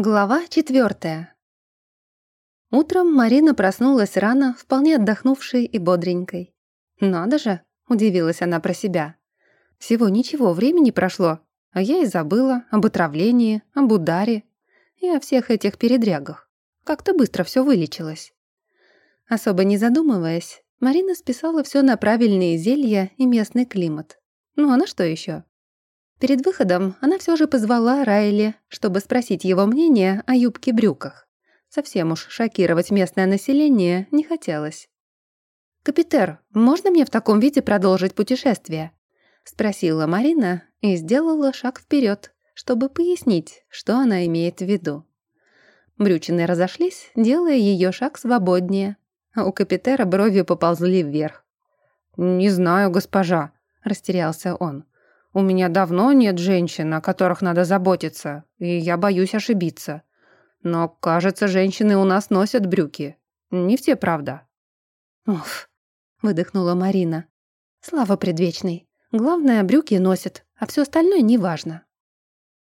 Глава четвертая. Утром Марина проснулась рано, вполне отдохнувшей и бодренькой. «Надо же!» — удивилась она про себя. «Всего ничего, времени прошло, а я и забыла об отравлении, об ударе и о всех этих передрягах. Как-то быстро все вылечилось». Особо не задумываясь, Марина списала все на правильные зелья и местный климат. Ну а на что еще? Перед выходом она все же позвала Райли, чтобы спросить его мнение о юбке-брюках. Совсем уж шокировать местное население не хотелось. «Капитер, можно мне в таком виде продолжить путешествие?» — спросила Марина и сделала шаг вперед, чтобы пояснить, что она имеет в виду. Брючины разошлись, делая ее шаг свободнее, а у Капитера брови поползли вверх. «Не знаю, госпожа», — растерялся он. У меня давно нет женщин, о которых надо заботиться, и я боюсь ошибиться. Но, кажется, женщины у нас носят брюки. Не все, правда». «Уф», — выдохнула Марина. «Слава предвечной. Главное, брюки носят, а все остальное неважно».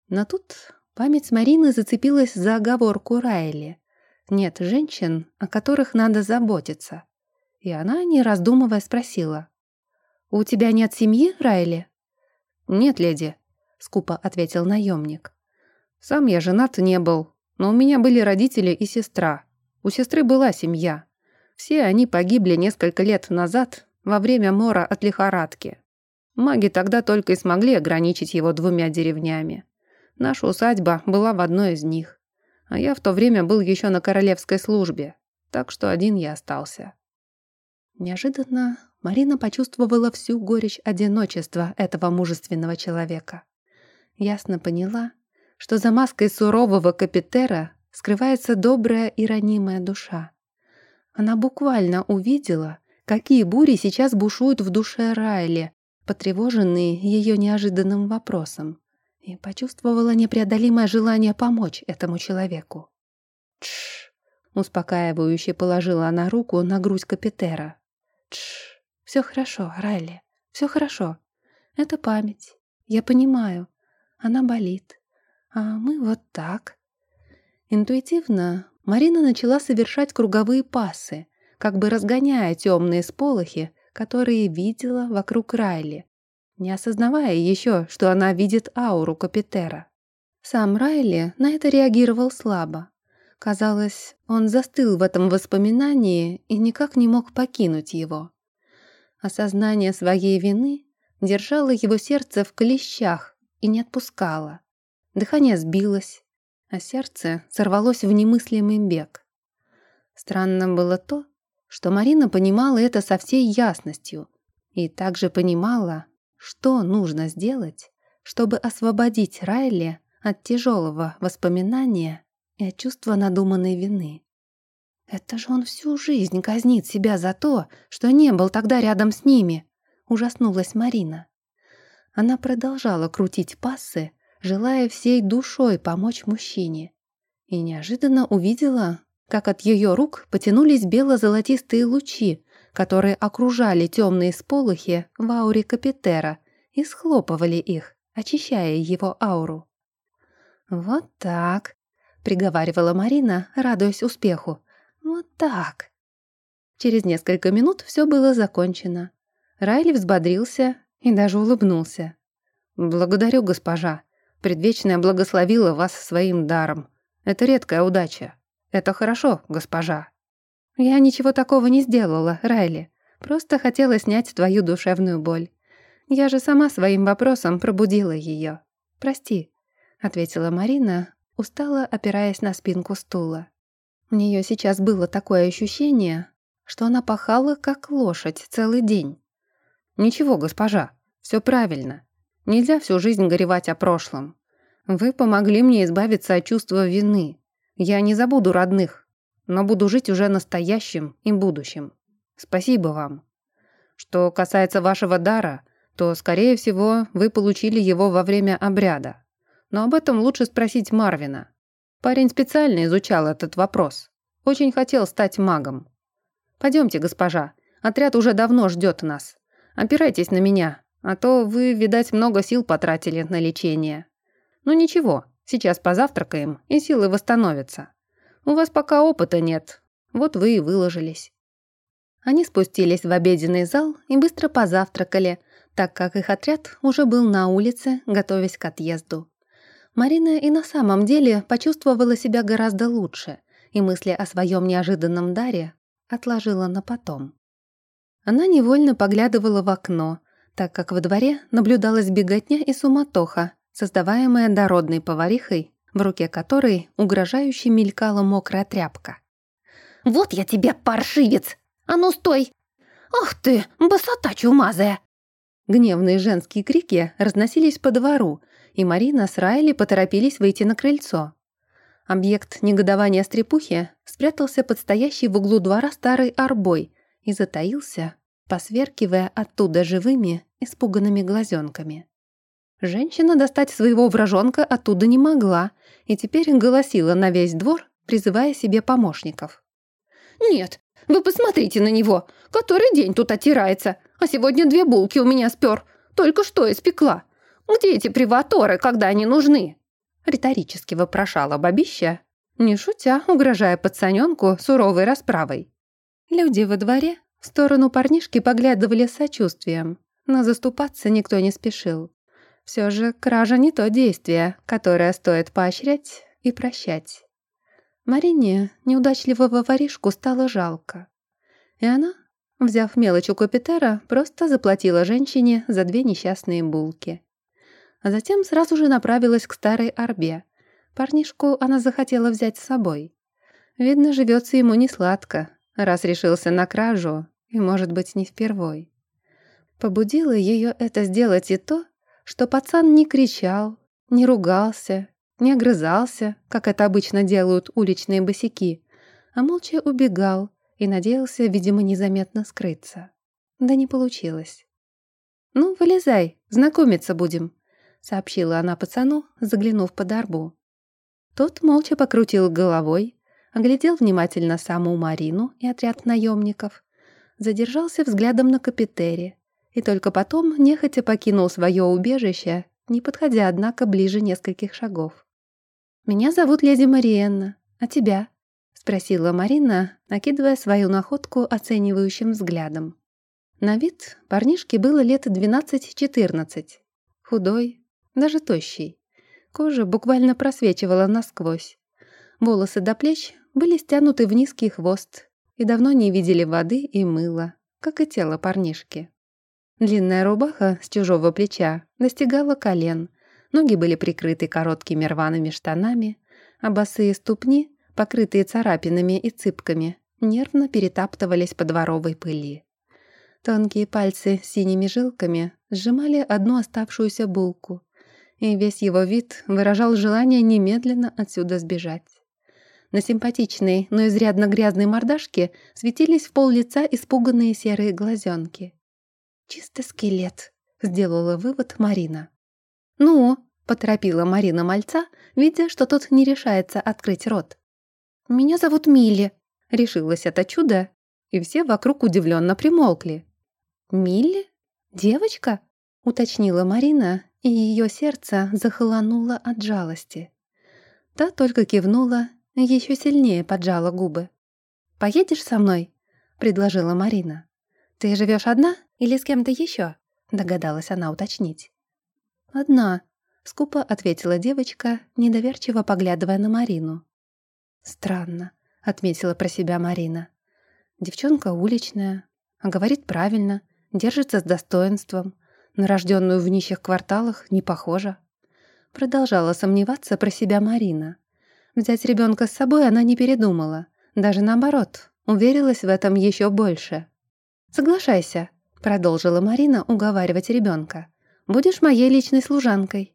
Но тут память Марины зацепилась за оговорку Райли. Нет женщин, о которых надо заботиться. И она, не раздумывая, спросила. «У тебя нет семьи, Райли?» «Нет, леди», — скупо ответил наемник. «Сам я женат не был, но у меня были родители и сестра. У сестры была семья. Все они погибли несколько лет назад во время мора от лихорадки. Маги тогда только и смогли ограничить его двумя деревнями. Наша усадьба была в одной из них. А я в то время был еще на королевской службе, так что один я остался. Неожиданно Марина почувствовала всю горечь одиночества этого мужественного человека. Ясно поняла, что за маской сурового капитера скрывается добрая и ранимая душа. Она буквально увидела, какие бури сейчас бушуют в душе Райли, потревоженные ее неожиданным вопросом, и почувствовала непреодолимое желание помочь этому человеку. «Тш!» — успокаивающе положила она руку на грудь капитера. Тш, все хорошо, Райли, все хорошо. Это память. Я понимаю. Она болит. А мы вот так. Интуитивно Марина начала совершать круговые пасы, как бы разгоняя темные сполохи, которые видела вокруг Райли, не осознавая еще, что она видит ауру Капитера. Сам Райли на это реагировал слабо. Казалось, он застыл в этом воспоминании и никак не мог покинуть его. Осознание своей вины держало его сердце в клещах и не отпускало. Дыхание сбилось, а сердце сорвалось в немыслимый бег. Странно было то, что Марина понимала это со всей ясностью и также понимала, что нужно сделать, чтобы освободить Райли от тяжелого воспоминания и от чувства надуманной вины. Это же он всю жизнь казнит себя за то, что не был тогда рядом с ними, ужаснулась Марина. Она продолжала крутить пассы, желая всей душой помочь мужчине. И неожиданно увидела, как от ее рук потянулись бело-золотистые лучи, которые окружали темные сполохи в ауре Капитера и схлопывали их, очищая его ауру. «Вот так», приговаривала Марина, радуясь успеху. «Вот так». Через несколько минут все было закончено. Райли взбодрился и даже улыбнулся. «Благодарю, госпожа. Предвечная благословила вас своим даром. Это редкая удача. Это хорошо, госпожа». «Я ничего такого не сделала, Райли. Просто хотела снять твою душевную боль. Я же сама своим вопросом пробудила ее. Прости», — ответила Марина, устало опираясь на спинку стула. У нее сейчас было такое ощущение, что она пахала, как лошадь, целый день. «Ничего, госпожа, все правильно. Нельзя всю жизнь горевать о прошлом. Вы помогли мне избавиться от чувства вины. Я не забуду родных, но буду жить уже настоящим и будущим. Спасибо вам. Что касается вашего дара, то, скорее всего, вы получили его во время обряда но об этом лучше спросить Марвина. Парень специально изучал этот вопрос. Очень хотел стать магом. Пойдемте, госпожа, отряд уже давно ждет нас. Опирайтесь на меня, а то вы, видать, много сил потратили на лечение. Ну ничего, Сейчас позавтракаем, и силы восстановятся. У вас пока опыта нет, вот вы и выложились». Они спустились в обеденный зал и быстро позавтракали, так как их отряд уже был на улице, готовясь к отъезду. Марина и на самом деле почувствовала себя гораздо лучше, и мысли о своем неожиданном даре отложила на потом. Она невольно поглядывала в окно, так как во дворе наблюдалась беготня и суматоха, создаваемая дородной поварихой, в руке которой угрожающе мелькала мокрая тряпка. «Вот я тебе, паршивец! А ну стой! Ах ты, босота чумазая!» Гневные женские крики разносились по двору, и Марина с Райли поторопились выйти на крыльцо. Объект негодования стрепухи спрятался под стоящий в углу двора старой арбой и затаился, посверкивая оттуда живыми, испуганными глазенками. Женщина достать своего вражонка оттуда не могла и теперь голосила на весь двор, призывая себе помощников. «Нет, вы посмотрите на него, который день тут отирается, а сегодня две булки у меня спер, только что испекла. Где эти приваторы, когда они нужны?» Риторически вопрошала бабища, не шутя, угрожая пацаненку суровой расправой. Люди во дворе в сторону парнишки поглядывали с сочувствием, но заступаться никто не спешил. Все же кража не то действие, которое стоит поощрять и прощать. Марине неудачливого воришку стало жалко. И она, взяв мелочь у Капитера, просто заплатила женщине за две несчастные булки. А затем сразу же направилась к старой арбе. Парнишку она захотела взять с собой. Видно, живется ему не сладко, раз решился на кражу, и, может быть, не впервой. Побудило ее это сделать и то, что пацан не кричал, не ругался, не огрызался, как это обычно делают уличные босяки, а молча убегал и надеялся, видимо, незаметно скрыться. Да не получилось. «Ну, вылезай, знакомиться будем», — сообщила она пацану, заглянув под арбу. Тот молча покрутил головой, оглядел внимательно саму Марину и отряд наемников, задержался взглядом на капитере и только потом нехотя покинул свое убежище, не подходя, однако, ближе нескольких шагов. «Меня зовут леди Мариенна, а тебя?» — спросила Марина, накидывая свою находку оценивающим взглядом. На вид парнишке было лет 12-14. Худой, даже тощий. Кожа буквально просвечивала насквозь. Волосы до плеч были стянуты в низкий хвост и давно не видели воды и мыла, как и тело парнишки. Длинная рубаха с чужого плеча достигала колен, ноги были прикрыты короткими рваными штанами, а босые ступни, покрытые царапинами и цыпками, нервно перетаптывались по дворовой пыли. Тонкие пальцы с синими жилками сжимали одну оставшуюся булку, и весь его вид выражал желание немедленно отсюда сбежать. На симпатичной, но изрядно грязной мордашке светились в пол лица испуганные серые глазенки. «Чисто скелет», — сделала вывод Марина. «Ну?» — поторопила Марина мальца, видя, что тот не решается открыть рот. «Меня зовут Милли», — решилось это чудо, и все вокруг удивленно примолкли. «Милли? Девочка?» — уточнила Марина, и ее сердце захолонуло от жалости. Та только кивнула еще сильнее поджала губы. «Поедешь со мной?» — предложила Марина. «Ты живешь одна или с кем-то еще?» — догадалась она уточнить. «Одна», — скупо ответила девочка, недоверчиво поглядывая на Марину. «Странно», — отметила про себя Марина. «Девчонка уличная, говорит правильно, держится с достоинством, на рожденную в нищих кварталах не похожа». Продолжала сомневаться про себя Марина. Взять ребенка с собой она не передумала. Даже наоборот, уверилась в этом еще больше. «Соглашайся», — продолжила Марина уговаривать ребенка. «Будешь моей личной служанкой».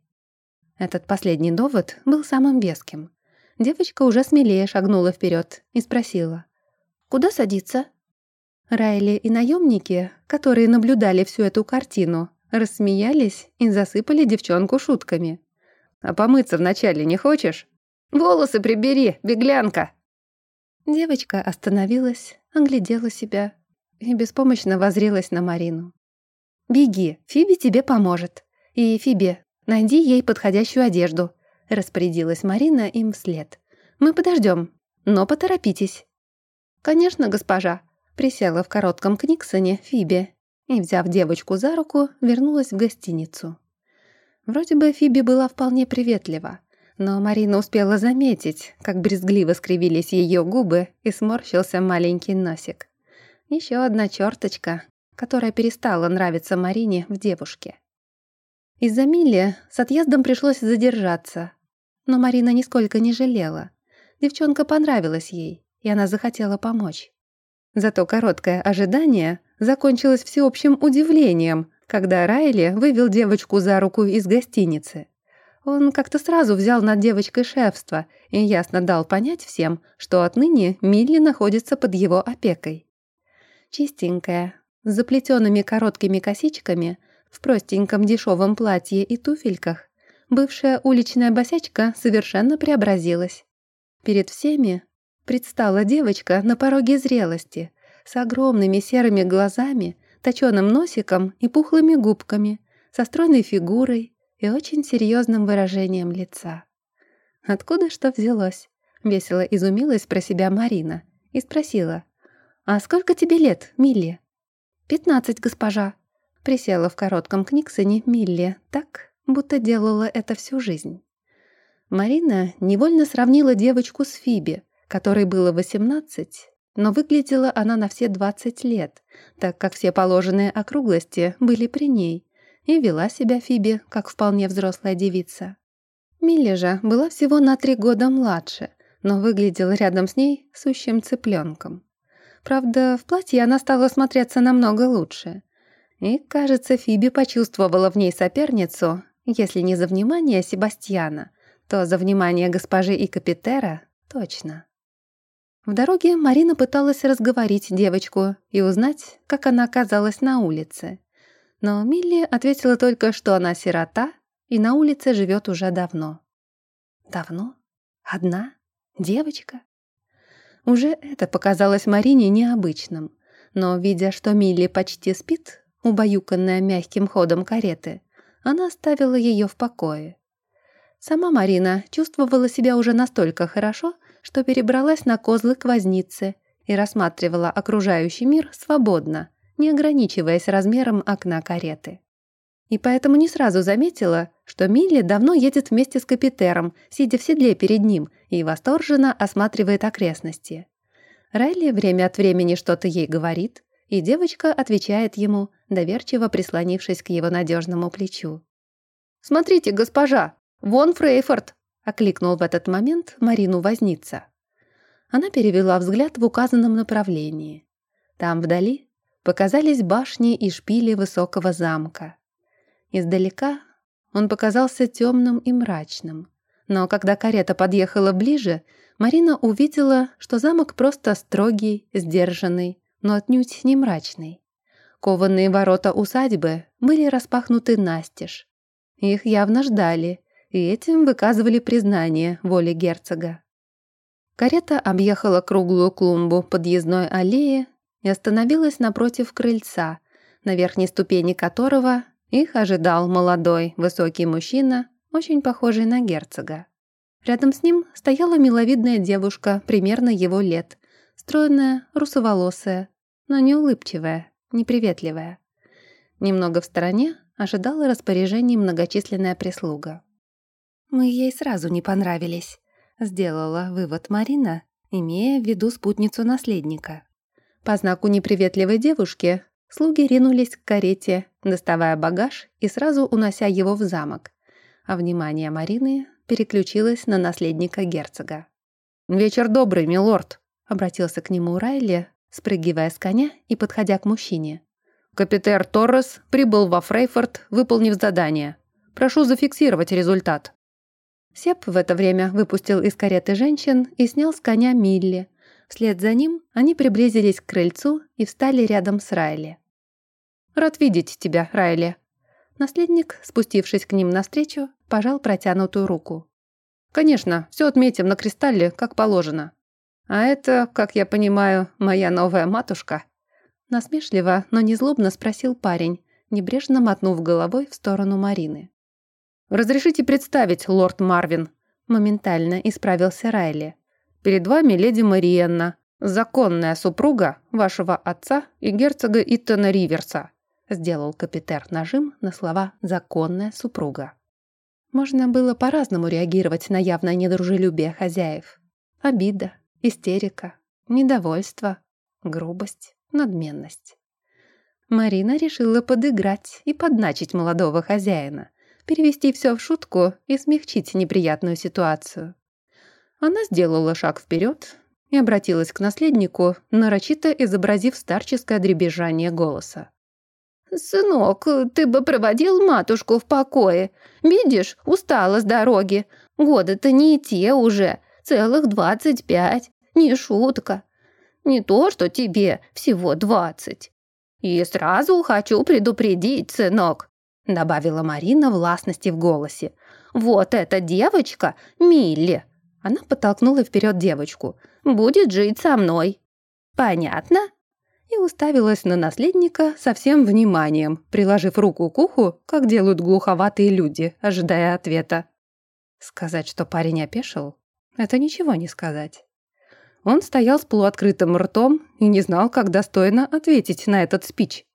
Этот последний довод был самым веским. Девочка уже смелее шагнула вперед и спросила. «Куда садиться?» Райли и наемники, которые наблюдали всю эту картину, рассмеялись и засыпали девчонку шутками. «А помыться вначале не хочешь?» «Волосы прибери, беглянка!» Девочка остановилась, оглядела себя и беспомощно возрилась на Марину. «Беги, Фиби тебе поможет. И, Фиби, найди ей подходящую одежду», — распорядилась Марина им вслед. «Мы подождем, но поторопитесь». «Конечно, госпожа», — присела в коротком книксоне Фиби и, взяв девочку за руку, вернулась в гостиницу. Вроде бы Фиби была вполне приветлива, но Марина успела заметить, как брезгливо скривились ее губы и сморщился маленький носик. Еще одна черточка, которая перестала нравиться Марине в девушке. Из-за Милли с отъездом пришлось задержаться, но Марина нисколько не жалела. Девчонка понравилась ей, и она захотела помочь. Зато короткое ожидание закончилось всеобщим удивлением, когда Райли вывел девочку за руку из гостиницы. Он как-то сразу взял над девочкой шефство и ясно дал понять всем, что отныне Милли находится под его опекой. Чистенькая, с заплетенными короткими косичками, в простеньком дешевом платье и туфельках, бывшая уличная босячка совершенно преобразилась. Перед всеми предстала девочка на пороге зрелости, с огромными серыми глазами, точёным носиком и пухлыми губками, со стройной фигурой и очень серьезным выражением лица. Откуда что взялось? Весело изумилась про себя Марина и спросила. «А сколько тебе лет, Милли?» «Пятнадцать, госпожа». Присела в коротком книгсоне Милли так, будто делала это всю жизнь. Марина невольно сравнила девочку с Фиби, которой было восемнадцать, но выглядела она на все двадцать лет, так как все положенные округлости были при ней, и вела себя Фиби как вполне взрослая девица. Милли же была всего на три года младше, но выглядела рядом с ней сущим цыпленком. Правда, в платье она стала смотреться намного лучше. И, кажется, Фиби почувствовала в ней соперницу, если не за внимание Себастьяна, то за внимание госпожи и капитера точно. В дороге Марина пыталась разговорить девочку и узнать, как она оказалась на улице. Но Милли ответила только, что она сирота и на улице живет уже давно. Давно? Одна? Девочка? Уже это показалось Марине необычным. Но, видя, что Милли почти спит, убаюканная мягким ходом кареты, она оставила ее в покое. Сама Марина чувствовала себя уже настолько хорошо, что перебралась на козлы к вознице и рассматривала окружающий мир свободно, не ограничиваясь размером окна кареты. И поэтому не сразу заметила, что Милли давно едет вместе с капитером, сидя в седле перед ним, и восторженно осматривает окрестности. Райли время от времени что-то ей говорит, и девочка отвечает ему, доверчиво прислонившись к его надежному плечу. «Смотрите, госпожа, «Вон Фрейфорд!» — окликнул в этот момент Марину возница. Она перевела взгляд в указанном направлении. Там вдали показались башни и шпили высокого замка. Издалека он показался темным и мрачным. Но когда карета подъехала ближе, Марина увидела, что замок просто строгий, сдержанный, но отнюдь не мрачный. Кованые ворота усадьбы были распахнуты настежь. Их явно ждали, и этим выказывали признание воле герцога. Карета объехала круглую клумбу подъездной аллеи и остановилась напротив крыльца, на верхней ступени которого их ожидал молодой, высокий мужчина, очень похожий на герцога. Рядом с ним стояла миловидная девушка примерно его лет, стройная, русоволосая, но не улыбчивая, неприветливая. Немного в стороне ожидала распоряжений многочисленная прислуга. Мы ей сразу не понравились, сделала вывод Марина, имея в виду спутницу наследника. По знаку неприветливой девушки слуги ринулись к карете, доставая багаж и сразу унося его в замок, а внимание Марины переключилось на наследника герцога. «Вечер добрый, милорд», — обратился к нему Райли, спрыгивая с коня и подходя к мужчине. «Капитер Торрес прибыл во Фрейфорд, выполнив задание. Прошу зафиксировать результат». Сеп в это время выпустил из кареты женщин и снял с коня Милли. Вслед за ним они приблизились к крыльцу и встали рядом с Райли. «Рад видеть тебя, Райли». Наследник, спустившись к ним навстречу, пожал протянутую руку. «Конечно, все отметим на кристалле, как положено. А это, как я понимаю, моя новая матушка?» Насмешливо, но не злобно спросил парень, небрежно мотнув головой в сторону Марины. «Разрешите представить, лорд Марвин. Моментально исправился Райли. «Перед вами леди Мариенна, законная супруга вашего отца и герцога Иттона Риверса», сделал капитер нажим на слова «законная супруга». Можно было по-разному реагировать на явное недружелюбие хозяев. Обида, истерика, недовольство, грубость, надменность. Марина решила подыграть и подначить молодого хозяина, перевести все в шутку и смягчить неприятную ситуацию. Она сделала шаг вперед и обратилась к наследнику, нарочито изобразив старческое дребезжание голоса. «Сынок, ты бы проводил матушку в покое. Видишь, устала с дороги. Годы-то не те уже, целых двадцать пять. Не шутка. Не то, что тебе всего двадцать. И сразу хочу предупредить, сынок, добавила Марина властности в голосе. Вот эта девочка, Милли. Она подтолкнула вперед девочку. Будет жить со мной. Понятно? и уставилась на наследника со всем вниманием, приложив руку к уху, как делают глуховатые люди, ожидая ответа. Сказать, что парень опешил, это ничего не сказать. Он стоял с полуоткрытым ртом и не знал, как достойно ответить на этот спич.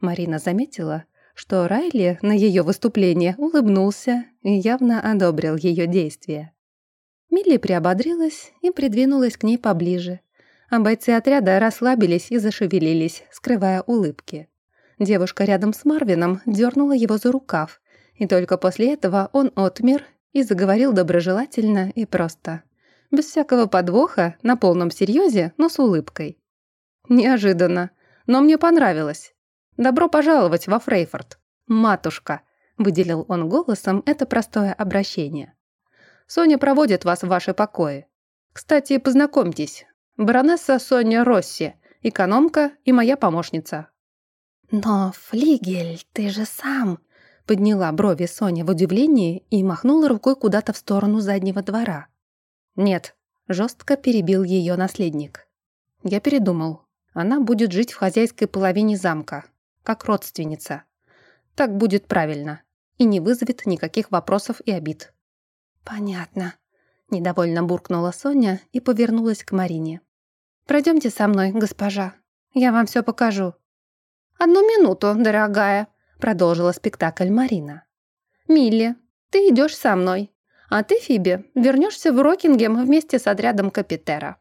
Марина заметила, что Райли на ее выступление улыбнулся и явно одобрил ее действия. Милли приободрилась и придвинулась к ней поближе, а бойцы отряда расслабились и зашевелились, скрывая улыбки. Девушка рядом с Марвином дернула его за рукав, и только после этого он отмер и заговорил доброжелательно и просто. Без всякого подвоха, на полном серьезе, но с улыбкой. «Неожиданно, но мне понравилось. Добро пожаловать во Фрейфорд. Матушка», — выделил он голосом это простое обращение. «Соня проводит вас в ваши покои. Кстати, познакомьтесь, Баронесса Соня Росси, экономка и моя помощница». «Но, Флигель, ты же сам...» Подняла брови Соня в удивлении и махнула рукой куда-то в сторону заднего двора. «Нет», — жестко перебил ее наследник. «Я передумал. Она будет жить в хозяйской половине замка, как родственница. Так будет правильно и не вызовет никаких вопросов и обид». «Понятно», — недовольно буркнула Соня и повернулась к Марине. Пройдемте со мной, госпожа. Я вам все покажу». «Одну минуту, дорогая», — продолжила спектакль Марина. «Милли, ты идешь со мной, а ты, Фиби, вернешься в Рокингем вместе с отрядом Капитера».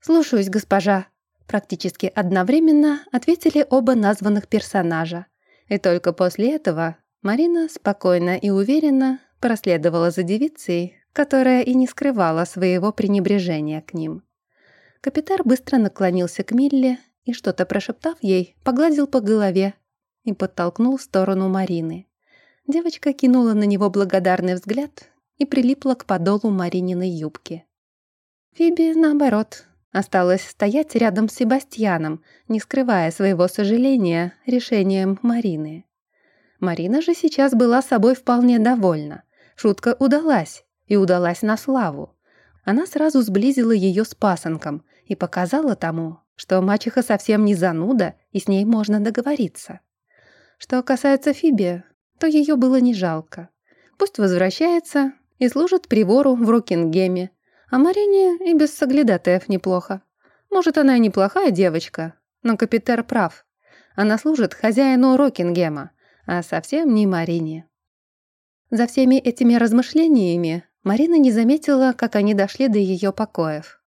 «Слушаюсь, госпожа», — практически одновременно ответили оба названных персонажа. И только после этого Марина спокойно и уверенно проследовала за девицей, которая и не скрывала своего пренебрежения к ним. Капитар быстро наклонился к Милле и, что-то прошептав ей, погладил по голове и подтолкнул в сторону Марины. Девочка кинула на него благодарный взгляд и прилипла к подолу Марининой юбки. Фиби, наоборот, осталась стоять рядом с Себастьяном, не скрывая своего сожаления решением Марины. Марина же сейчас была собой вполне довольна. Шутка удалась, и удалась на славу. Она сразу сблизила ее с пасынком и показала тому, что мачеха совсем не зануда, и с ней можно договориться. Что касается Фиби, то ее было не жалко. Пусть возвращается и служит приору в Рокингеме, а Марине и без соглядатаев неплохо. Может, она и неплохая девочка, но Капитер прав. Она служит хозяину Рокингема, а совсем не Марине. За всеми этими размышлениями Марина не заметила, как они дошли до ее покоев.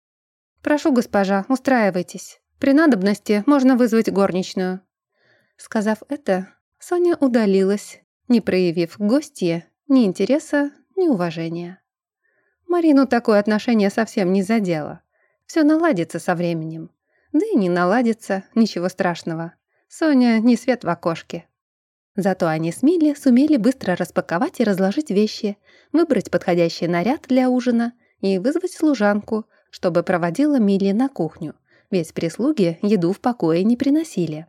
«Прошу, госпожа, устраивайтесь. При надобности можно вызвать горничную». Сказав это, Соня удалилась, не проявив гостье ни интереса, ни уважения. Марину такое отношение совсем не задело. Все наладится со временем. Да и не наладится, ничего страшного. Соня не свет в окошке. Зато они с Милли сумели быстро распаковать и разложить вещи, выбрать подходящий наряд для ужина и вызвать служанку, чтобы проводила Милли на кухню, ведь прислуги еду в покое не приносили.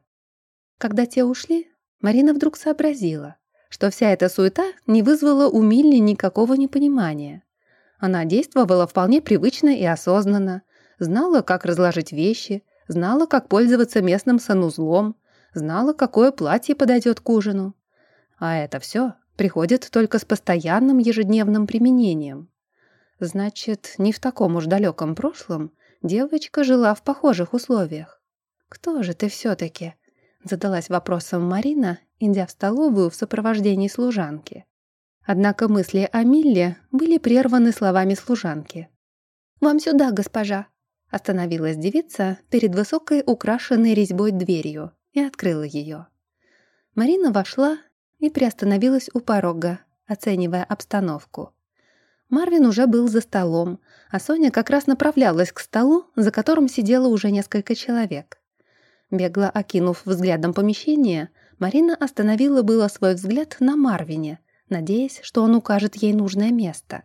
Когда те ушли, Марина вдруг сообразила, что вся эта суета не вызвала у Милли никакого непонимания. Она действовала вполне привычно и осознанно, знала, как разложить вещи, знала, как пользоваться местным санузлом, знала, какое платье подойдет к ужину. А это все приходит только с постоянным ежедневным применением. Значит, не в таком уж далеком прошлом девочка жила в похожих условиях. «Кто же ты все-таки?» — задалась вопросом Марина, идя в столовую в сопровождении служанки. Однако мысли о Милле были прерваны словами служанки. «Вам сюда, госпожа!» Остановилась девица перед высокой украшенной резьбой дверью и открыла ее. Марина вошла и приостановилась у порога, оценивая обстановку. Марвин уже был за столом, а Соня как раз направлялась к столу, за которым сидело уже несколько человек. Бегло окинув взглядом помещение, Марина остановила было свой взгляд на Марвине, надеясь, что он укажет ей нужное место.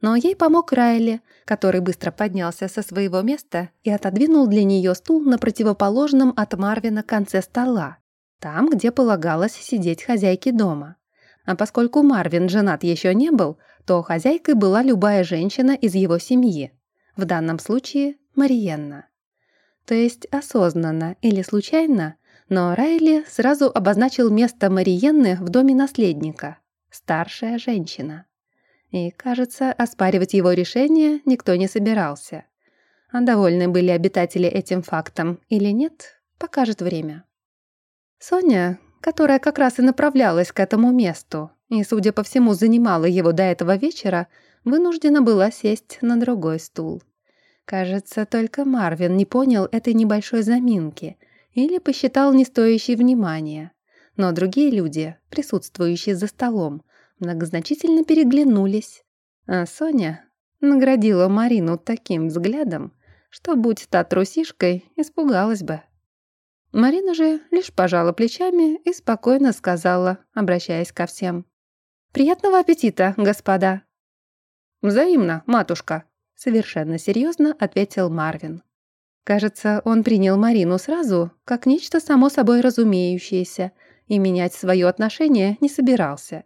Но ей помог Райли, который быстро поднялся со своего места и отодвинул для нее стул на противоположном от Марвина конце стола, там, где полагалось сидеть хозяйке дома. А поскольку Марвин женат еще не был, то хозяйкой была любая женщина из его семьи, в данном случае Мариенна. То есть осознанно или случайно, но Райли сразу обозначил место Мариенны в доме наследника – старшая женщина. И, кажется, оспаривать его решение никто не собирался. А довольны были обитатели этим фактом или нет, покажет время. Соня, которая как раз и направлялась к этому месту и, судя по всему, занимала его до этого вечера, вынуждена была сесть на другой стул. Кажется, только Марвин не понял этой небольшой заминки или посчитал не стоящей внимания. Но другие люди, присутствующие за столом, многозначительно переглянулись. А Соня наградила Марину таким взглядом, что, будь та трусишкой, испугалась бы. Марина же лишь пожала плечами и спокойно сказала, обращаясь ко всем. «Приятного аппетита, господа!» «Взаимно, матушка!» — совершенно серьезно ответил Марвин. Кажется, он принял Марину сразу, как нечто само собой разумеющееся, и менять свое отношение не собирался.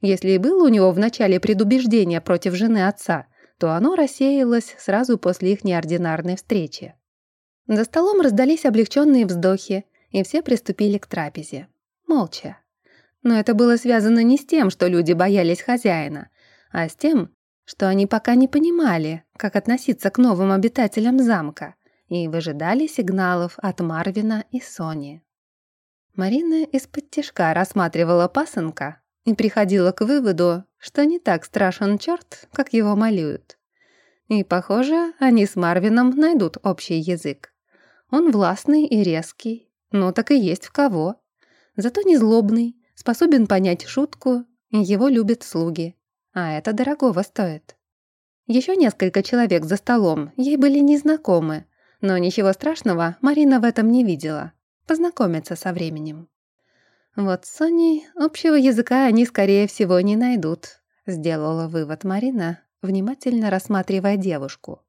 Если и было у него в начале предубеждение против жены отца, то оно рассеялось сразу после их неординарной встречи. За столом раздались облегченные вздохи, и все приступили к трапезе. Молча. Но это было связано не с тем, что люди боялись хозяина, а с тем, что они пока не понимали, как относиться к новым обитателям замка, и выжидали сигналов от Марвина и Сони. Марина из-под тяжка рассматривала пасынка, и приходила к выводу, что не так страшен черт, как его малюют. И, похоже, они с Марвином найдут общий язык. Он властный и резкий, но так и есть в кого. Зато не злобный, способен понять шутку, его любят слуги. А это дорогого стоит. Еще несколько человек за столом ей были незнакомы, но ничего страшного Марина в этом не видела. Познакомиться со временем. Вот с Соней общего языка они, скорее всего, не найдут, сделала вывод Марина, внимательно рассматривая девушку.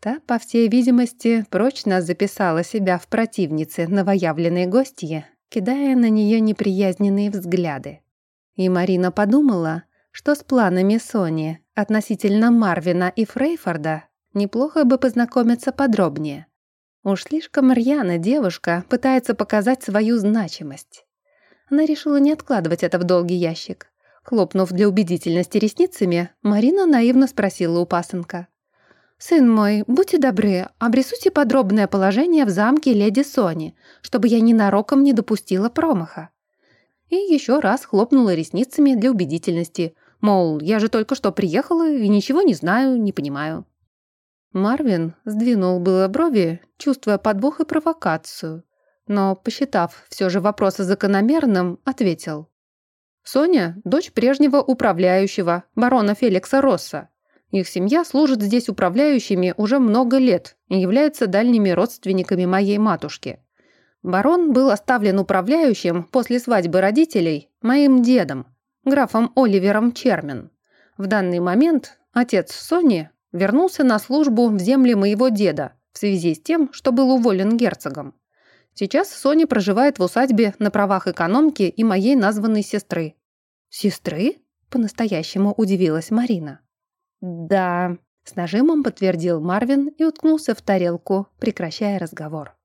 Та, по всей видимости, прочно записала себя в противнице новоявленной гостье, кидая на нее неприязненные взгляды. И Марина подумала, что с планами Сони относительно Марвина и Фрейфорда неплохо бы познакомиться подробнее. Уж слишком рьяно девушка пытается показать свою значимость. Она решила не откладывать это в долгий ящик. Хлопнув для убедительности ресницами, Марина наивно спросила у пасынка. «Сын мой, будьте добры, обрисуйте подробное положение в замке леди Сони, чтобы я ненароком не допустила промаха». И еще раз хлопнула ресницами для убедительности, мол, я же только что приехала и ничего не знаю, не понимаю. Марвин сдвинул было брови, чувствуя подвох и провокацию, но, посчитав все же вопрос закономерным, ответил. «Соня – дочь прежнего управляющего, барона Феликса Росса. Их семья служит здесь управляющими уже много лет и является дальними родственниками моей матушки. Барон был оставлен управляющим после свадьбы родителей моим дедом, графом Оливером Чермен. В данный момент отец Сони вернулся на службу в земли моего деда в связи с тем, что был уволен герцогом. Сейчас Соня проживает в усадьбе на правах экономки и моей названной сестры». «Сестры?» — по-настоящему удивилась Марина. «Да», — с нажимом подтвердил Марвин и уткнулся в тарелку, прекращая разговор.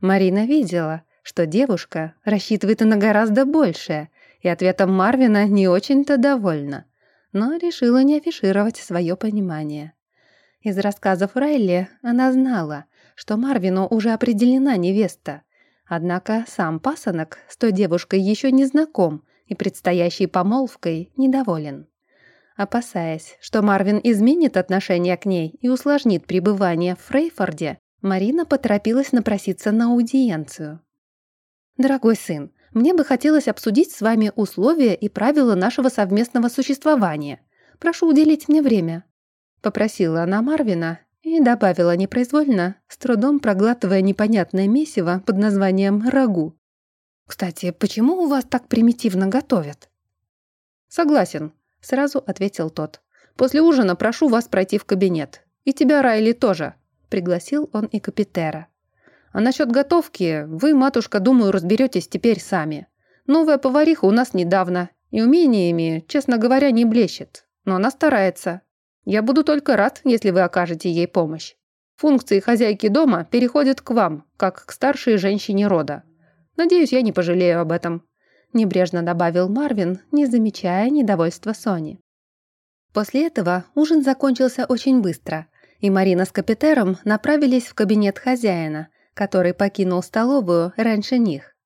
Марина видела, что девушка рассчитывает на гораздо большее, и ответом Марвина не очень-то довольна. Но решила не афишировать свое понимание. Из рассказов Райли она знала, что Марвину уже определена невеста, однако сам пасынок с той девушкой еще не знаком и предстоящей помолвкой недоволен. Опасаясь, что Марвин изменит отношение к ней и усложнит пребывание в Фрейфорде, Марина поторопилась напроситься на аудиенцию. «Дорогой сын, мне бы хотелось обсудить с вами условия и правила нашего совместного существования. Прошу уделить мне время», — попросила она Марвина и добавила непроизвольно, с трудом проглатывая непонятное месиво под названием «рагу». «Кстати, почему у вас так примитивно готовят?» «Согласен», — сразу ответил тот. «После ужина прошу вас пройти в кабинет. И тебя, Райли, тоже», — пригласил он и Капитера. «А насчет готовки вы, матушка, думаю, разберетесь теперь сами. Новая повариха у нас недавно, и умениями, честно говоря, не блещет. Но она старается. Я буду только рад, если вы окажете ей помощь. Функции хозяйки дома переходят к вам, как к старшей женщине рода. Надеюсь, я не пожалею об этом», – небрежно добавил Марвин, не замечая недовольства Сони. После этого ужин закончился очень быстро, и Марина с Капитером направились в кабинет хозяина, который покинул столовую раньше них.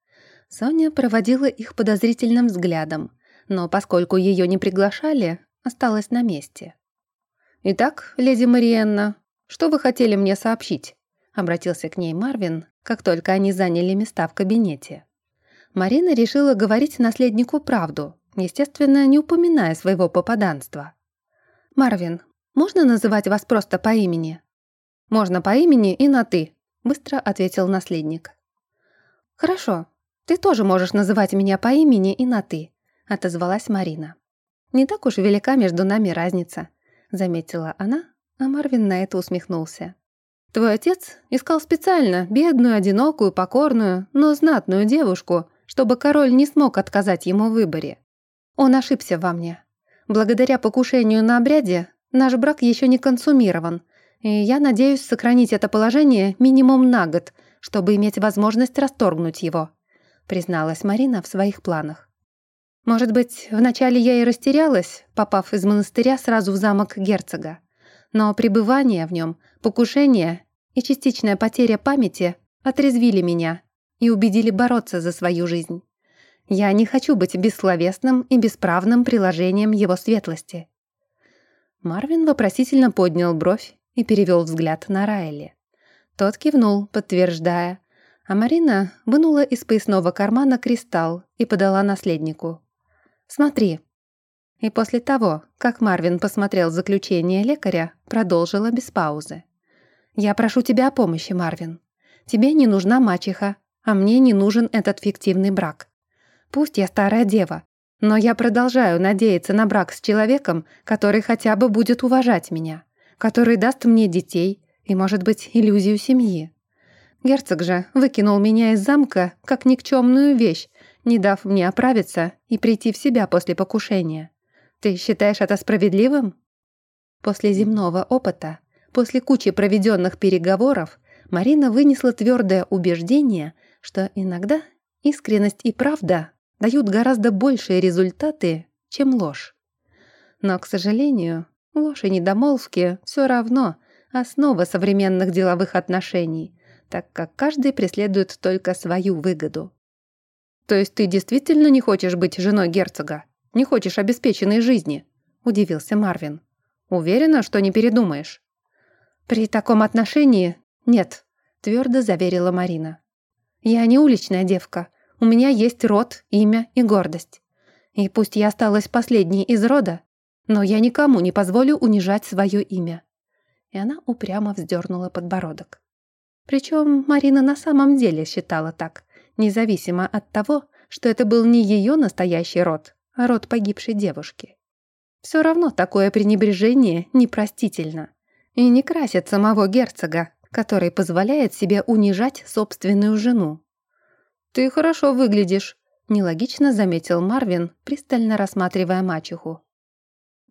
Соня проводила их подозрительным взглядом, но поскольку ее не приглашали, осталась на месте. «Итак, леди Мариенна, что вы хотели мне сообщить?» обратился к ней Марвин, как только они заняли места в кабинете. Марина решила говорить наследнику правду, естественно, не упоминая своего попаданства. «Марвин, можно называть вас просто по имени?» «Можно по имени и на «ты», — быстро ответил наследник. «Хорошо, ты тоже можешь называть меня по имени и на «ты», — отозвалась Марина. «Не так уж велика между нами разница», — заметила она, а Марвин на это усмехнулся. Твой отец искал специально бедную, одинокую, покорную, но знатную девушку, чтобы король не смог отказать ему в выборе. Он ошибся во мне. Благодаря покушению на обряде наш брак еще не консумирован, и я надеюсь сохранить это положение минимум на год, чтобы иметь возможность расторгнуть его», призналась Марина в своих планах. «Может быть, вначале я и растерялась, попав из монастыря сразу в замок герцога. Но пребывание в нем, покушение и частичная потеря памяти отрезвили меня и убедили бороться за свою жизнь. Я не хочу быть бессловесным и бесправным приложением его светлости. Марвин вопросительно поднял бровь и перевел взгляд на Райли. Тот кивнул, подтверждая, а Марина вынула из поясного кармана кристалл и подала наследнику. «Смотри, и после того, как Марвин посмотрел заключение лекаря, продолжила без паузы. «Я прошу тебя о помощи, Марвин. Тебе не нужна мачеха, а мне не нужен этот фиктивный брак. Пусть я старая дева, но я продолжаю надеяться на брак с человеком, который хотя бы будет уважать меня, который даст мне детей и, может быть, иллюзию семьи. Герцог же выкинул меня из замка как никчемную вещь, не дав мне оправиться и прийти в себя после покушения. Ты считаешь это справедливым? После земного опыта, после кучи проведенных переговоров, Марина вынесла твердое убеждение, что иногда искренность и правда дают гораздо большие результаты, чем ложь. Но, к сожалению, ложь и недомолвки все равно основа современных деловых отношений, так как каждый преследует только свою выгоду. То есть ты действительно не хочешь быть женой герцога? Не хочешь обеспеченной жизни?» – удивился Марвин. «Уверена, что не передумаешь?» «При таком отношении нет», – твердо заверила Марина. «Я не уличная девка. У меня есть род, имя и гордость. И пусть я осталась последней из рода, но я никому не позволю унижать свое имя». И она упрямо вздернула подбородок. Причем Марина на самом деле считала так, независимо от того, что это был не ее настоящий род, род погибшей девушки. Все равно такое пренебрежение непростительно. И не красит самого герцога, который позволяет себе унижать собственную жену. «Ты хорошо выглядишь», — нелогично заметил Марвин, пристально рассматривая мачеху.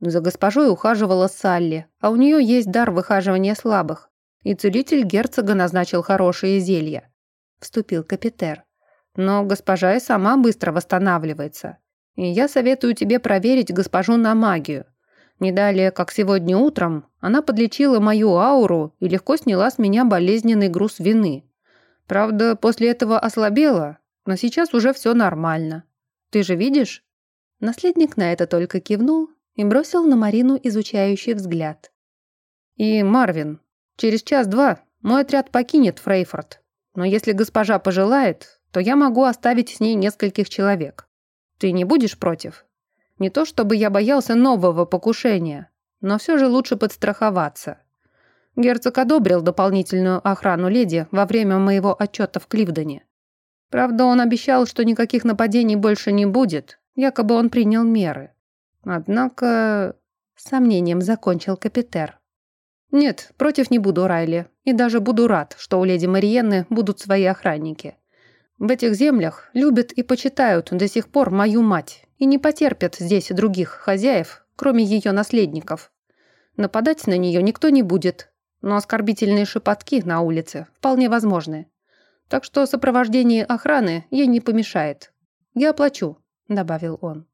За госпожой ухаживала Салли, а у нее есть дар выхаживания слабых, и целитель герцога назначил хорошие зелья. Вступил капитер. Но госпожа и сама быстро восстанавливается. И я советую тебе проверить госпожу на магию. Не далее, как сегодня утром, она подлечила мою ауру и легко сняла с меня болезненный груз вины. Правда, после этого ослабела, но сейчас уже все нормально. Ты же видишь?» Наследник на это только кивнул и бросил на Марину изучающий взгляд. «И, Марвин, через час-два мой отряд покинет Фрейфорд, но если госпожа пожелает, то я могу оставить с ней нескольких человек. Ты не будешь против? Не то чтобы я боялся нового покушения, но все же лучше подстраховаться. Герцог одобрил дополнительную охрану леди во время моего отчета в Кливдоне. Правда, он обещал, что никаких нападений больше не будет, якобы он принял меры. Однако... С сомнением закончил Капитер. «Нет, против не буду, Райли, и даже буду рад, что у леди Мариенны будут свои охранники. В этих землях любят и почитают до сих пор мою мать и не потерпят здесь других хозяев, кроме ее наследников. Нападать на нее никто не будет, но оскорбительные шепотки на улице вполне возможны. Так что сопровождение охраны ей не помешает. Я оплачу», — добавил он.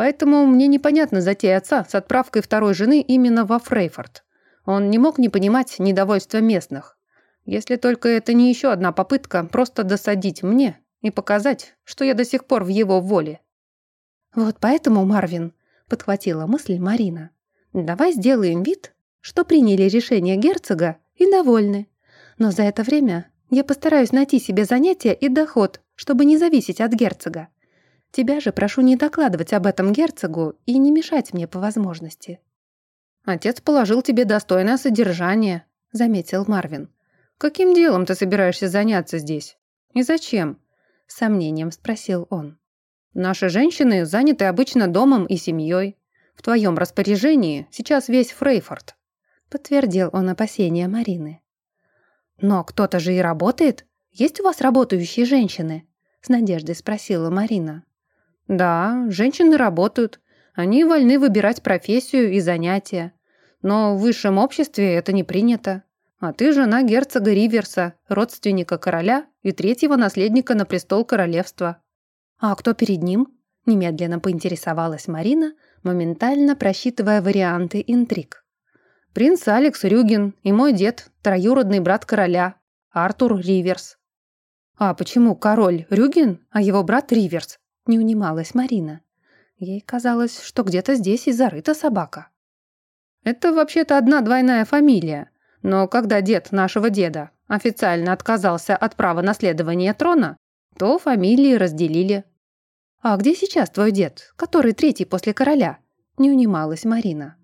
«Поэтому мне непонятна затея отца с отправкой второй жены именно во Фрейфорд. Он не мог не понимать недовольства местных. Если только это не еще одна попытка просто досадить мне и показать, что я до сих пор в его воле». «Вот поэтому, Марвин», — подхватила мысль Марина, «давай сделаем вид, что приняли решение герцога и довольны. Но за это время я постараюсь найти себе занятие и доход, чтобы не зависеть от герцога. Тебя же прошу не докладывать об этом герцогу и не мешать мне по возможности». «Отец положил тебе достойное содержание», — заметил Марвин. «Каким делом ты собираешься заняться здесь? И зачем?» — сомнением спросил он. «Наши женщины заняты обычно домом и семьей. В твоем распоряжении сейчас весь Фрейфорд», — подтвердил он опасения Марины. «Но кто-то же и работает. Есть у вас работающие женщины?» С надеждой спросила Марина. «Да, женщины работают. Они вольны выбирать профессию и занятия. Но в высшем обществе это не принято. А ты жена герцога Риверса, родственника короля и третьего наследника на престол королевства». «А кто перед ним?» Немедленно поинтересовалась Марина, моментально просчитывая варианты интриг. Принц Алекс Рюгин и мой дед, троюродный брат короля, Артур Риверс. А почему король Рюгин, а его брат Риверс? Не унималась Марина. Ей казалось, что где-то здесь и зарыта собака. Это вообще-то одна двойная фамилия. Но когда дед нашего деда официально отказался от права наследования трона, то фамилии разделили. «А где сейчас твой дед, который третий после короля?» Не унималась Марина.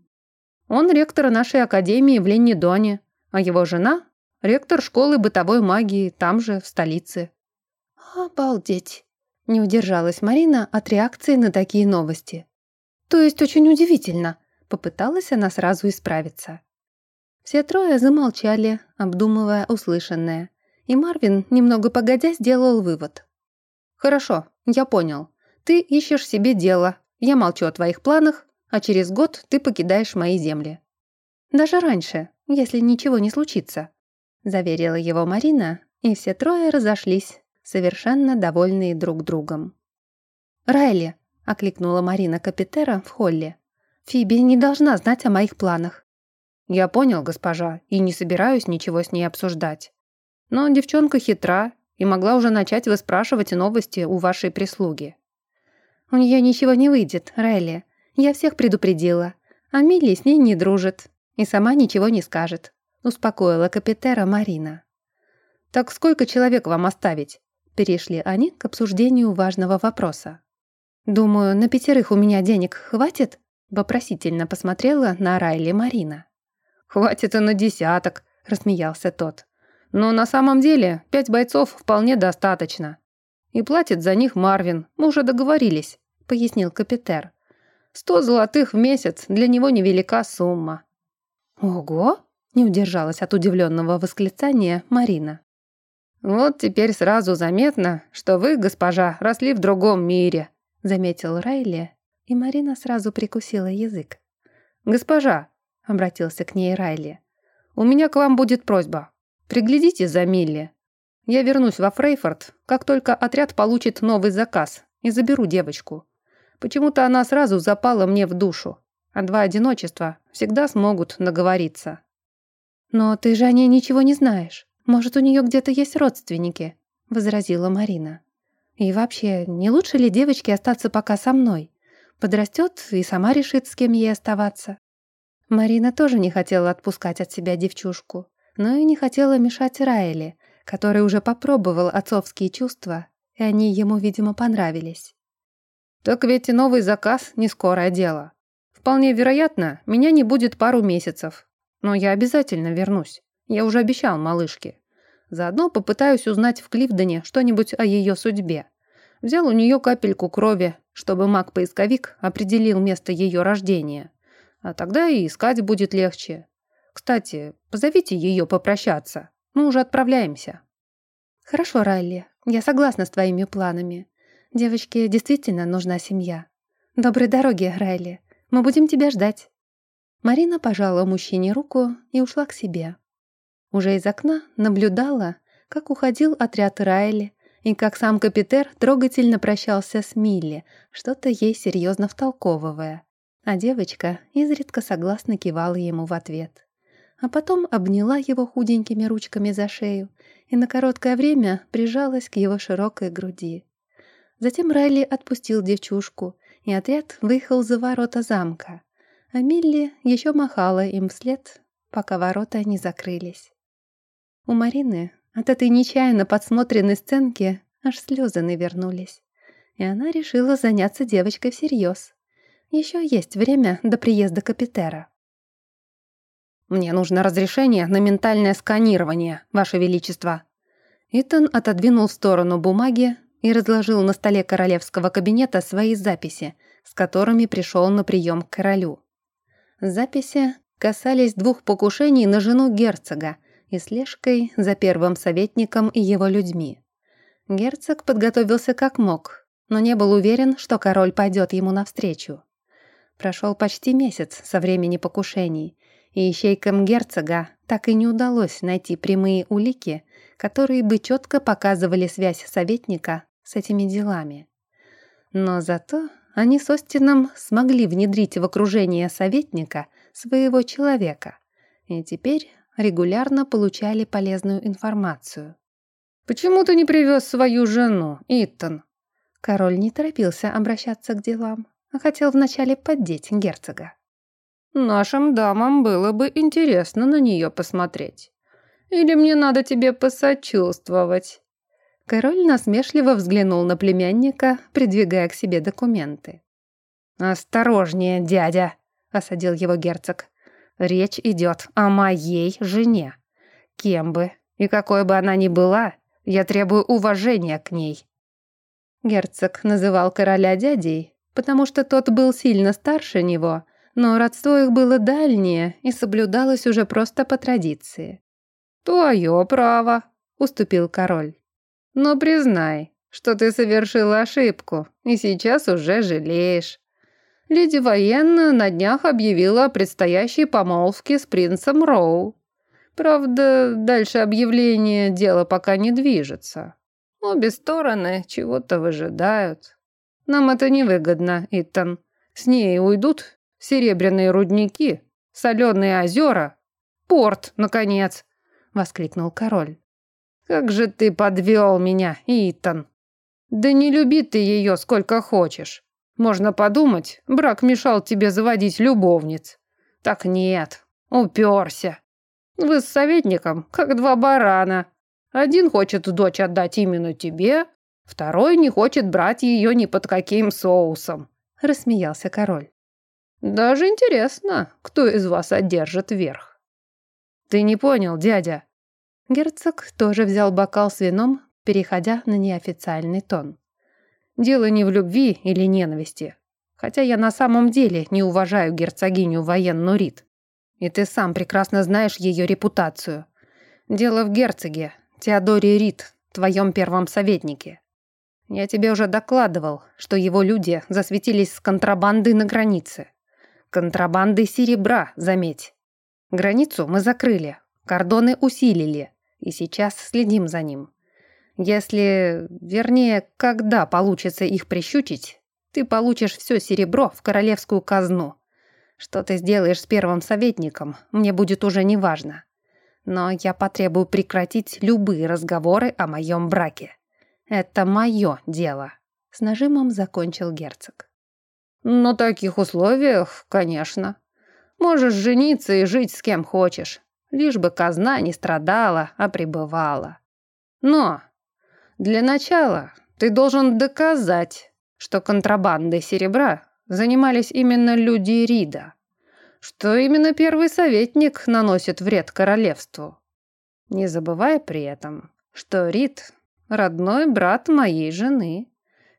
Он ректор нашей академии в Леннидоне, а его жена – ректор школы бытовой магии там же, в столице». «Обалдеть!» – не удержалась Марина от реакции на такие новости. «То есть очень удивительно», – попыталась она сразу исправиться. Все трое замолчали, обдумывая услышанное, и Марвин, немного погодя, сделал вывод. «Хорошо, я понял. Ты ищешь себе дело. Я молчу о твоих планах, а через год ты покидаешь мои земли». «Даже раньше, если ничего не случится», — заверила его Марина, и все трое разошлись, совершенно довольные друг другом. «Райли», — окликнула Марина Капитера в холле, «Фиби не должна знать о моих планах». «Я понял, госпожа, и не собираюсь ничего с ней обсуждать. Но девчонка хитра и могла уже начать выспрашивать новости у вашей прислуги». «У нее ничего не выйдет, Райли. Я всех предупредила. А Милли с ней не дружит и сама ничего не скажет», — успокоила Капитера Марина. «Так сколько человек вам оставить?» Перешли они к обсуждению важного вопроса. «Думаю, на пятерых у меня денег хватит?» Вопросительно посмотрела на Райли Марина. «Хватит и на десяток», — рассмеялся тот. «Но на самом деле пять бойцов вполне достаточно. И платит за них Марвин, мы уже договорились», — пояснил Капитер. Сто золотых в месяц для него невелика сумма». «Ого!» — не удержалась от удивленного восклицания Марина. «Вот теперь сразу заметно, что вы, госпожа, росли в другом мире», — заметил Райли, и Марина сразу прикусила язык. «Госпожа», — обратился к ней Райли, — «у меня к вам будет просьба. Приглядите за Милли. Я вернусь во Фрейфорд, как только отряд получит новый заказ, и заберу девочку. Почему-то она сразу запала мне в душу. а два одиночества всегда смогут договориться. «Но ты же о ней ничего не знаешь. Может, у нее где-то есть родственники?» — возразила Марина. «И вообще, не лучше ли девочке остаться пока со мной? Подрастет и сама решит, с кем ей оставаться». Марина тоже не хотела отпускать от себя девчушку, но и не хотела мешать Раэле, который уже попробовал отцовские чувства, и они ему, видимо, понравились. «Так ведь и новый заказ — не скорое дело. Вполне вероятно, меня не будет пару месяцев. Но я обязательно вернусь. Я уже обещал малышке. Заодно попытаюсь узнать в Кливдоне что-нибудь о ее судьбе. Взял у нее капельку крови, чтобы маг-поисковик определил место ее рождения. А тогда и искать будет легче. Кстати, позовите ее попрощаться. Мы уже отправляемся. Хорошо, Райли, я согласна с твоими планами. Девочке действительно нужна семья. Доброй дороги, Райли. Мы будем тебя ждать. Марина пожала мужчине руку и ушла к себе. Уже из окна наблюдала, как уходил отряд Райли, и как сам Капитер трогательно прощался с Милли, что-то ей серьезно втолковывая. А девочка изредка согласно кивала ему в ответ. А потом обняла его худенькими ручками за шею и на короткое время прижалась к его широкой груди. Затем Райли отпустил девчушку, и отряд выехал за ворота замка а Милли еще махала им вслед, пока ворота не закрылись. У Марины от этой нечаянно подсмотренной сценки аж слезы навернулись, и она решила заняться девочкой всерьез. Еще есть время до приезда Капитера. «Мне нужно разрешение на ментальное сканирование, Ваше Величество». Итан отодвинул в сторону бумаги и разложил на столе королевского кабинета свои записи, с которыми пришел на прием к королю. Записи касались двух покушений на жену герцога и слежкой за первым советником и его людьми. Герцог подготовился как мог, но не был уверен, что король пойдет ему навстречу. Прошел почти месяц со времени покушений, и ищейкам герцога так и не удалось найти прямые улики, которые бы четко показывали связь советника с этими делами. Но зато они с Остином смогли внедрить в окружение советника своего человека и теперь регулярно получали полезную информацию. «Почему ты не привез свою жену, Иттон?» Король не торопился обращаться к делам, а хотел вначале поддеть герцога. «Нашим дамам было бы интересно на нее посмотреть. Или мне надо тебе посочувствовать?» Король насмешливо взглянул на племянника, придвигая к себе документы. «Осторожнее, дядя!» — осадил его герцог. «Речь идет о моей жене. Кем бы и какой бы она ни была, я требую уважения к ней». Герцог называл короля дядей, потому что тот был сильно старше него, но родство их было дальнее и соблюдалось уже просто по традиции. «Твое право», — уступил король. Но признай, что ты совершила ошибку и сейчас уже жалеешь. Леди Военна на днях объявила о предстоящей помолвке с принцем Роу. Правда, дальше объявления дело пока не движется. Обе стороны чего-то выжидают. Нам это невыгодно, Итан. С ней уйдут серебряные рудники, соленые озера, порт, наконец, — воскликнул король. «Как же ты подвел меня, Итан!» «Да не люби ты ее сколько хочешь. Можно подумать, брак мешал тебе заводить любовниц. Так нет, уперся. Вы с советником, как два барана. Один хочет дочь отдать именно тебе, второй не хочет брать ее ни под каким соусом», — рассмеялся король. «Даже интересно, кто из вас одержит верх». «Ты не понял, дядя. Герцог тоже взял бокал с вином, переходя на неофициальный тон. «Дело не в любви или ненависти. Хотя я на самом деле не уважаю герцогиню военную Рит. И ты сам прекрасно знаешь ее репутацию. Дело в герцоге, Теодоре Рит, твоем первом советнике. Я тебе уже докладывал, что его люди засветились с контрабандой на границе. Контрабандой серебра, заметь. Границу мы закрыли, кордоны усилили, и сейчас следим за ним. Если, вернее, когда получится их прищучить, ты получишь все серебро в королевскую казну. Что ты сделаешь с первым советником, мне будет уже неважно. Но я потребую прекратить любые разговоры о моем браке. Это мое дело», — с нажимом закончил герцог. «На таких условиях, конечно. Можешь жениться и жить с кем хочешь, лишь бы казна не страдала, а пребывала. Но для начала ты должен доказать, что контрабандой серебра занимались именно люди Рида, что именно первый советник наносит вред королевству. Не забывая при этом, что Рид — родной брат моей жены.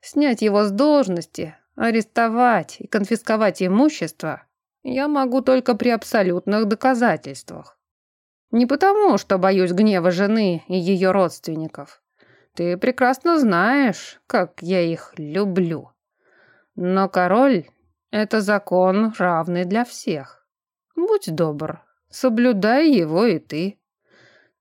Снять его с должности, арестовать и конфисковать имущество я могу только при абсолютных доказательствах. Не потому, что боюсь гнева жены и ее родственников. Ты прекрасно знаешь, как я их люблю. Но король — это закон, равный для всех. Будь добр, соблюдай его и ты.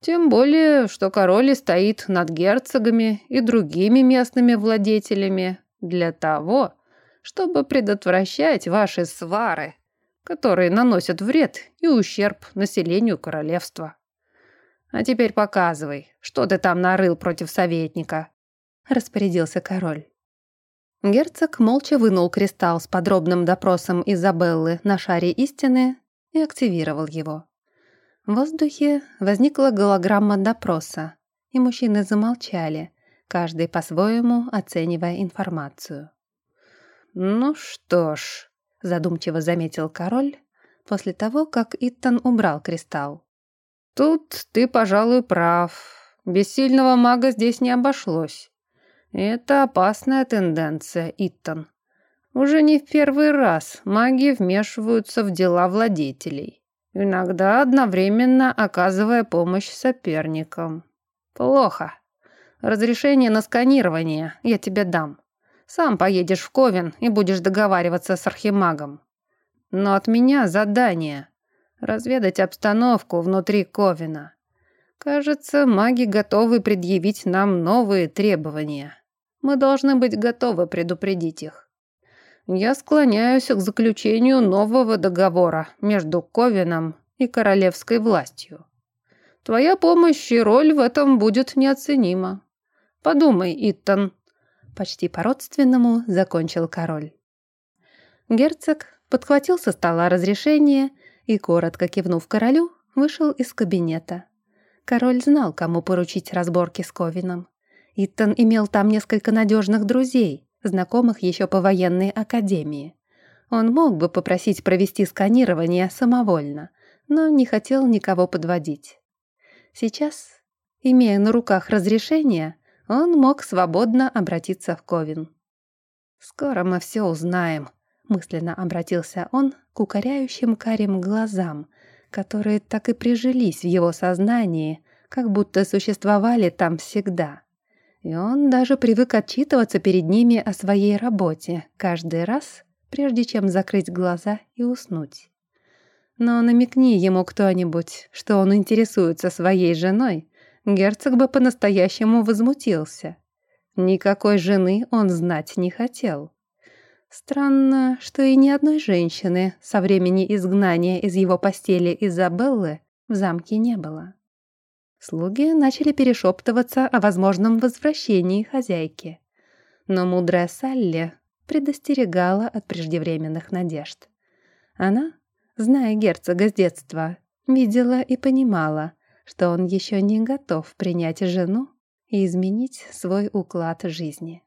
Тем более, что король стоит над герцогами и другими местными владетелями для того, чтобы предотвращать ваши свары, которые наносят вред и ущерб населению королевства. А теперь показывай, что ты там нарыл против советника, распорядился король. Герцог молча вынул кристалл с подробным допросом Изабеллы на шаре истины и активировал его. В воздухе возникла голограмма допроса, и мужчины замолчали, каждый по-своему оценивая информацию. «Ну что ж», — задумчиво заметил король, после того, как Иттон убрал кристалл. «Тут ты, пожалуй, прав. Без сильного мага здесь не обошлось. Это опасная тенденция, Иттон. Уже не в первый раз маги вмешиваются в дела владетелей, иногда одновременно оказывая помощь соперникам. Плохо. Разрешение на сканирование я тебе дам. Сам поедешь в Ковен и будешь договариваться с архимагом. Но от меня задание — разведать обстановку внутри Ковена. Кажется, маги готовы предъявить нам новые требования. Мы должны быть готовы предупредить их. Я склоняюсь к заключению нового договора между Ковином и королевской властью. Твоя помощь и роль в этом будет неоценима. Подумай, Иттон. Почти по-родственному закончил король. Герцог подхватил со стола разрешение и, коротко кивнув королю, вышел из кабинета. Король знал, кому поручить разборки с Ковином. Иттон имел там несколько надежных друзей, знакомых еще по военной академии. Он мог бы попросить провести сканирование самовольно, но не хотел никого подводить. Сейчас, имея на руках разрешение, он мог свободно обратиться в Ковен. «Скоро мы все узнаем», — мысленно обратился он к укоряющим карим глазам, которые так и прижились в его сознании, как будто существовали там всегда. И он даже привык отчитываться перед ними о своей работе каждый раз, прежде чем закрыть глаза и уснуть. Но намекни ему кто-нибудь, что он интересуется своей женой, герцог бы по-настоящему возмутился. Никакой жены он знать не хотел. Странно, что и ни одной женщины со времени изгнания из его постели Изабеллы в замке не было. Слуги начали перешептываться о возможном возвращении хозяйки. Но мудрая Салли предостерегала от преждевременных надежд. Она, зная герцога с детства, видела и понимала, что он еще не готов принять жену и изменить свой уклад жизни.